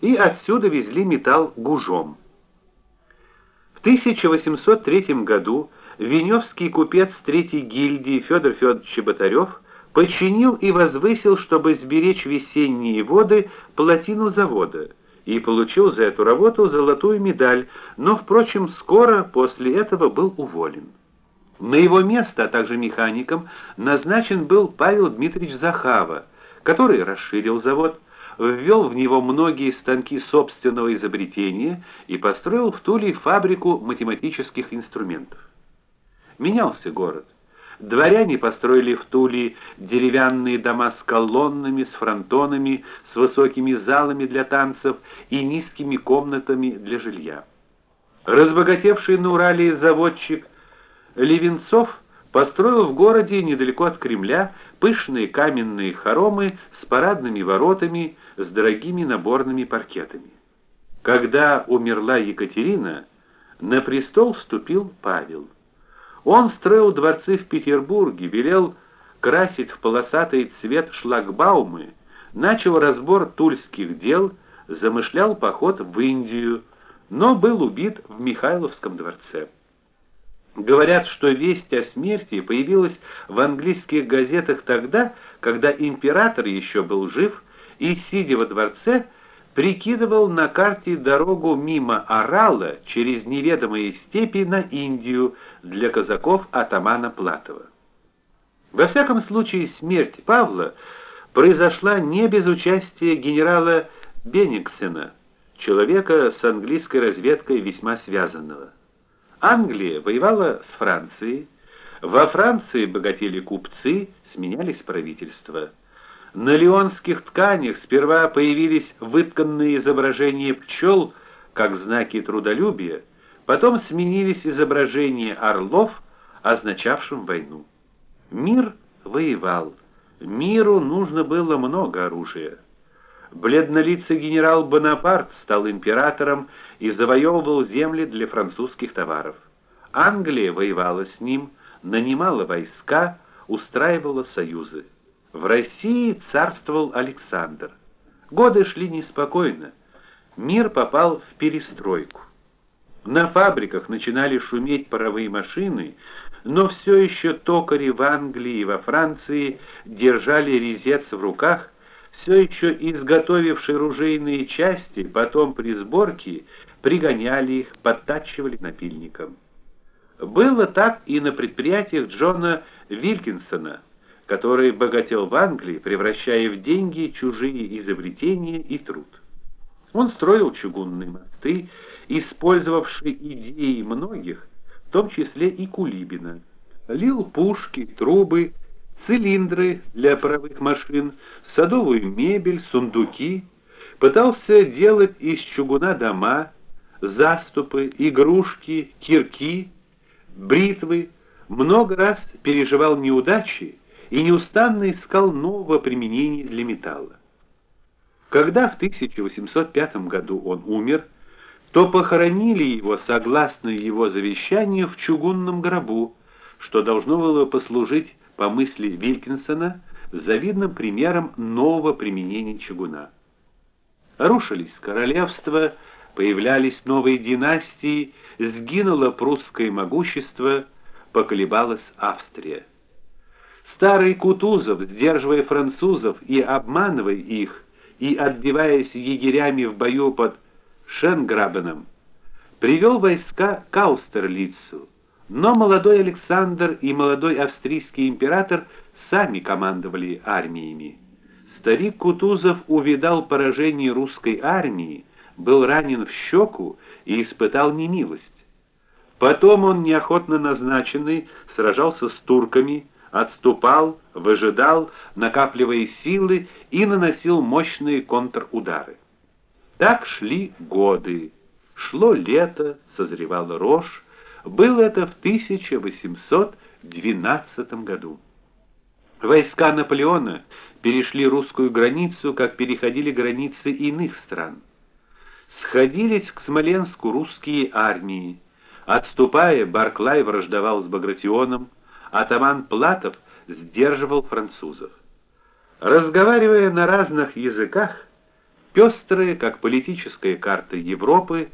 и отсюда везли металл гужом. В 1803 году Веневский купец третьей гильдии Федор Федорович Чеботарев починил и возвысил, чтобы сберечь весенние воды, плотину завода и получил за эту работу золотую медаль, но впрочем, скоро после этого был уволен. На его место, а также механиком, назначен был Павел Дмитриевич Захава, который расширил завод, ввел в него многие станки собственного изобретения и построил в Туле фабрику математических инструментов. Менялся город. Дворяне построили в Туле деревянные дома с колоннами, с фронтонами, с высокими залами для танцев и низкими комнатами для жилья. Разбогатевший на Урале заводчик Левинцов построил в городе недалеко от Кремля пышные каменные хоромы с парадными воротами, с дорогими наборными паркетами. Когда умерла Екатерина, на престол вступил Павел. Он строил дворцы в Петербурге, велел красить в полосатый цвет шлагбаумы, начал разбор тульских дел, замышлял поход в Индию, но был убит в Михайловском дворце. Говорят, что весть о смерти появилась в английских газетах тогда, когда император еще был жив и сидя во дворце прикидывал на карте дорогу мимо Орала через неведомые степи на Индию для казаков атамана Платова. Во всяком случае, смерть Павла произошла не без участия генерала Бенниксена, человека с английской разведкой весьма связанного. Англия воевала с Францией, во Франции богатели купцы, сменялись правительства. На леонских тканях сперва появились вытканные изображения пчел, как знаки трудолюбия, потом сменились изображения орлов, означавшим войну. Мир воевал. Миру нужно было много оружия. Бледнолицый генерал Бонапарт стал императором и завоевывал земли для французских товаров. Англия воевала с ним, нанимала войска, устраивала союзы. В России царствовал Александр. Годы шли неспокойно. Мир попал в перестройку. На фабриках начинали шуметь паровые машины, но все еще токари в Англии и во Франции держали резец в руках, все еще изготовившие ружейные части, потом при сборке пригоняли их, подтачивали напильником. Было так и на предприятиях Джона Вилкинсона который богател в Англии, превращая в деньги чужие изобретения и труд. Он строил чугунные мосты, использовавшие идеи многих, в том числе и Кулибина. Лил пушки, трубы, цилиндры для паровых машин, садовую мебель, сундуки, пытался делать из чугуна дома, заступы, игрушки, кирки, бритвы, много раз переживал неудачи и неустанно искал нового применения для металла. Когда в 1805 году он умер, то похоронили его согласно его завещанию в чугунном гробу, что должно было послужить, по мысли Вилькинсона, завидным примером нового применения чугуна. Рушились королевства, появлялись новые династии, сгинуло прусское могущество, поколебалась Австрия. Старый Кутузов, сдерживая французов и обманывая их, и отбиваясь егерями в бою под Шенграбеном, привел войска к Аустерлицу. Но молодой Александр и молодой австрийский император сами командовали армиями. Старик Кутузов увидал поражение русской армии, был ранен в щеку и испытал немилость. Потом он неохотно назначенный сражался с турками, отступал, выжидал, накапливая силы и наносил мощные контрудары. Так шли годы. Шло лето, созревала рожь. Было это в 1812 году. Войска Наполеона перешли русскую границу, как переходили границы иных стран. Сходились к Смоленску русские армии. Отступая, Барклай враждовал с Багратионом, атаман Платов сдерживал французов. Разговаривая на разных языках, пестрые, как политическая карта Европы,